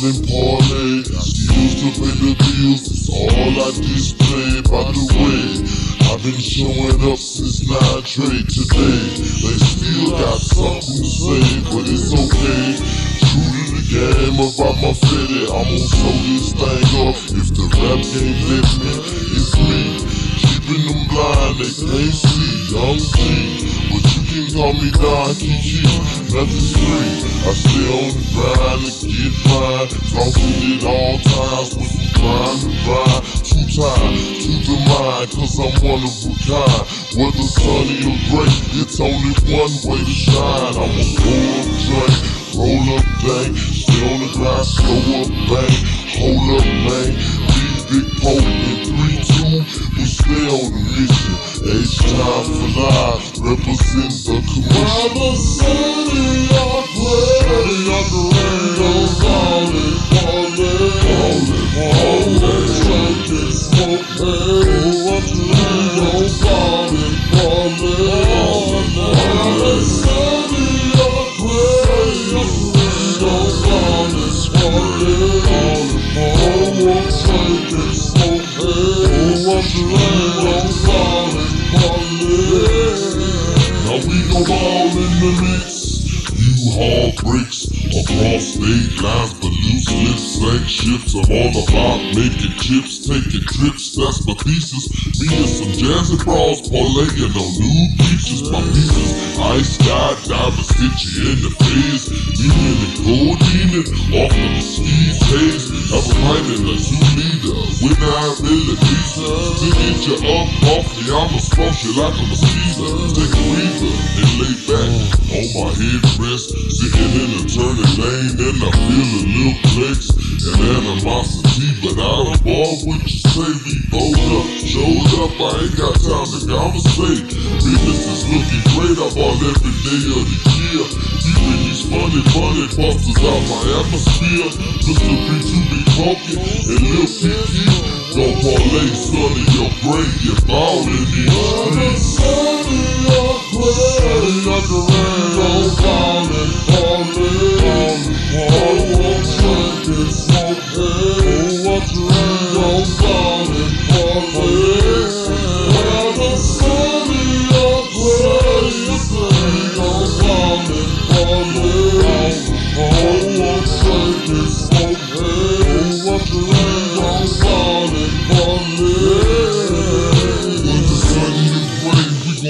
ballin' parlay. Used to pay the bills, it's all I display. By the way, I've been showing up since 9 trade today. They to say, but it's okay. True to the game about my fitty, I'm gonna show this thing up. If the rap game let me, it's me. Keeping them blind, they can't see. Young G, but you can call me Don Kiki. Nothing's free. I stay on the grind and get mine. Tossing it all times with some grind and grind. Too tired to the mind, cause I'm one of a kind. Whether sunny or gray, it's only one way to shine. I'm a pour up drink, roll up bang, stay on the grind, slow up bang, hold up man. Big big poke in three two, we stay on the mission. H time for life, represent the commission. the sunny I play, I can rain on Now we go all in the mix. You heartbreaks across state lines, but loose lips, sank ships. I'm all about making chips, taking trips. That's my thesis. Me and some jazzy bras parlaying on new beaches. My pieces, ice sky diamonds hit you in the face. Leaning and codeine off of the. Have a pint in a two liter with nine millimeters. To get you up off me, I'ma squash you like a mosquito. Take a breather and lay back on my headrest. Sitting in a turning lane and I feel a little flex and animosity. But I don't ball you say. We bold up, showed up. I ain't got time to conversate. Business is looking great. I ball every day of the year. Keeping these funny, funny busters out my atmosphere. Mr. B2 be talking and Lil Kiki. Don't parlay, sonny, your brain, you ball in these streets. Sunny I play, I can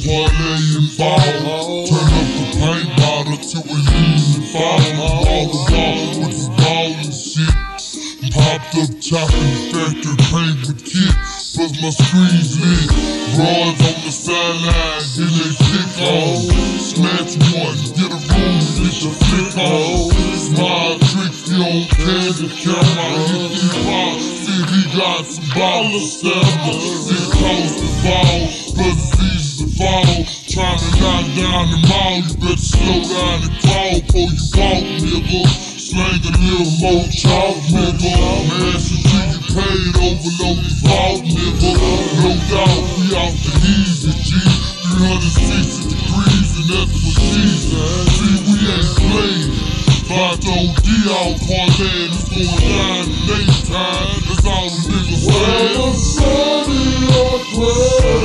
gon' parlay and. Turn up the paint bottle till we and fall. Ball the ball with this ball and shit. Popped up chopping factory paint with kit. Plus my screen's lit. Rods on the sideline, get they kick on. Smash one, get a room, get your flick on. Smile tricky on candy camera, hit these balls. See he got some ballers stamina. Get close to ball, but it's fall. Trying to knock down the mall, you better slow down and crawl before you walk, nigga. Slang a little more chalk, nigga. Man, since you get paid, overload the vault, nigga. No doubt, we out the easy, G. 360 degrees, and that's what she's See, we ain't playing. About to OD out, parlay, it's going down in daytime. That's all the niggas say. The